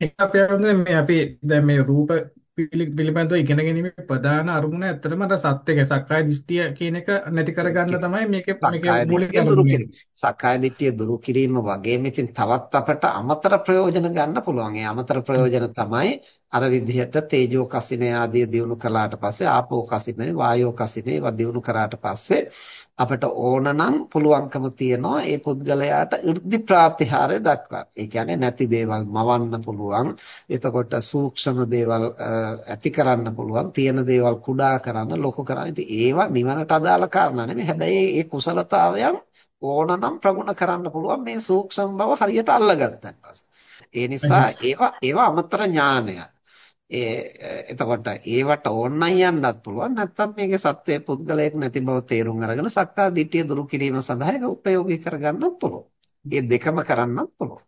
ඒක අපි හඳුනන්නේ මේ අපි දැන් මේ රූප පිළිබඳව ඉගෙන ගැනීමේ ප්‍රධාන අරමුණ ඇත්තටම අර සත්‍යක සක්කාය දිට්ඨිය කියන එක නැති කරගන්න තමයි මේකේ මේකේ මූලික අරමුණ. සක්කාය දිට්ඨිය දුරු කිරීම වගේම ඉතින් තවත් අපට අමතර ප්‍රයෝජන ගන්න පුළුවන්. ඒ අමතර ප්‍රයෝජන තමයි අර විදිහට තේජෝ කසිනේ ආදී දිනු කළාට පස්සේ ආපෝ කසිනේ වායෝ කසිනේ ඒවා දිනු කරාට පස්සේ අපට ඕනනම් පුළුවන්කම තියනවා ඒ පුද්ගලයාට 이르දි ප්‍රාතිහාර්ය දක්වන්න. ඒ කියන්නේ නැති දේවල් මවන්න පුළුවන්. එතකොට සූක්ෂම දේවල් ඇති කරන්න පුළුවන්. තියෙන දේවල් කුඩා කරන්න, ලොකු කරන්න. ඉතින් ඒවා නිවනට අදාළ කාරණා නෙමෙයි. හැබැයි ඒ කුසලතාවයන් ඕනනම් ප්‍රගුණ කරන්න පුළුවන් මේ සූක්ෂම බව හරියට අල්ලගත්තන් පස්සේ. ඒ නිසා ඒවා ඒවා අමතර ඥානයක්. ඒ එතකොට ඒවට ඕනනම් යන්නත් පුළුවන් නැත්නම් මේකේ සත්වයේ පුද්ගලයෙක් නැති බව තේරුම් අරගෙන සක්කා දිට්ඨිය දුරු කිරීම සඳහා ඒක උපයෝගී කරගන්නත් පුළුවන්. මේ දෙකම කරන්නත් පුළුවන්.